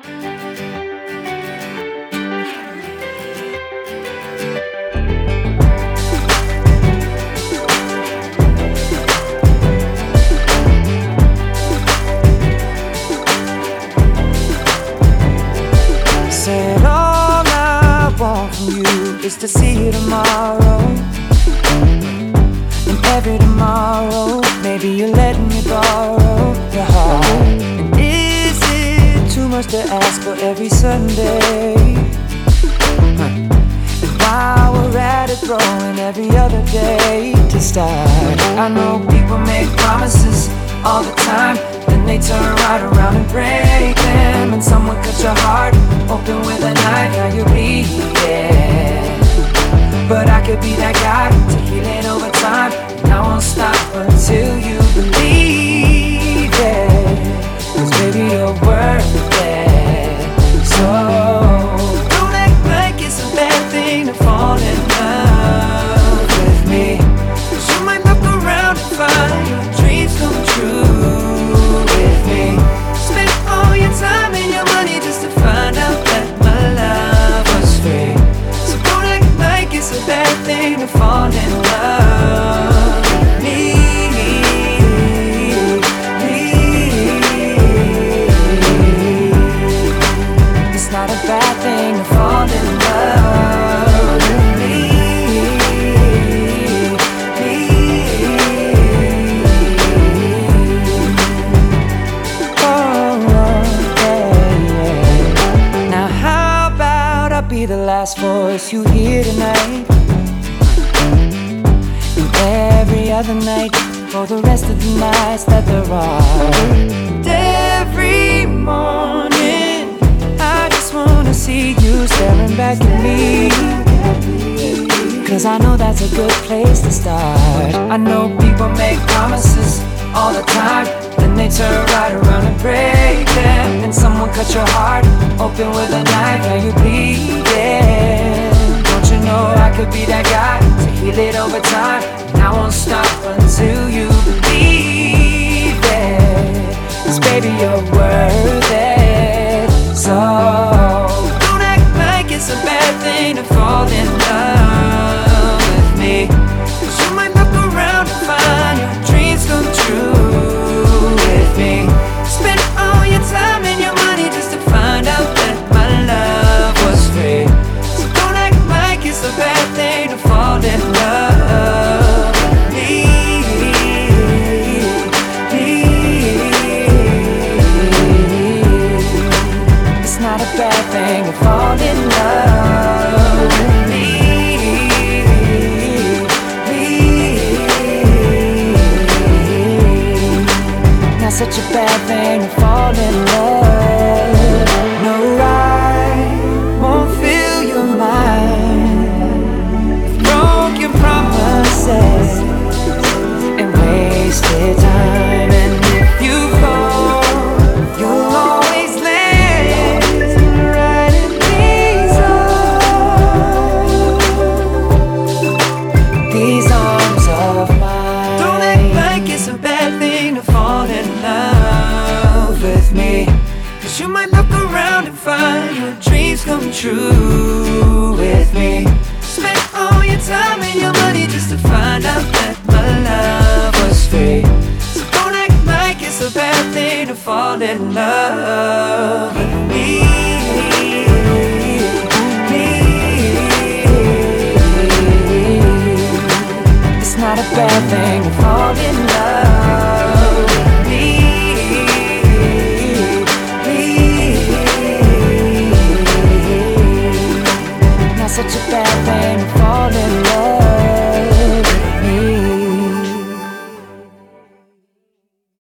Said all I want from you is to see you tomorrow. And every tomorrow, every Sunday? And while we're at it, throwing every other day to start. I know people make promises all the time, then they turn right around and break them. And someone cut your heart open with a knife, now you're bleeding. But I could be that guy not a bad thing to fall in love with me. Oh, yeah, yeah. Now, how about I be the last voice you hear tonight? And every other night for the rest of the nights that there are. Back at me. Cause I know that's a good place to start. I know people make promises all the time, then they turn right around and break them. And someone cut your heart open with a knife, now you bleeding. Don't you know I could be that guy to heal it over time? And I won't stop until you believe it. Cause baby, you're worth it. Such a bad thing to fall in love. Around and find your dreams come true with me. Spend all your time and your money just to find out that my love was free. So don't act like it's a bad thing to fall in love with me. Such a bad thing to fall in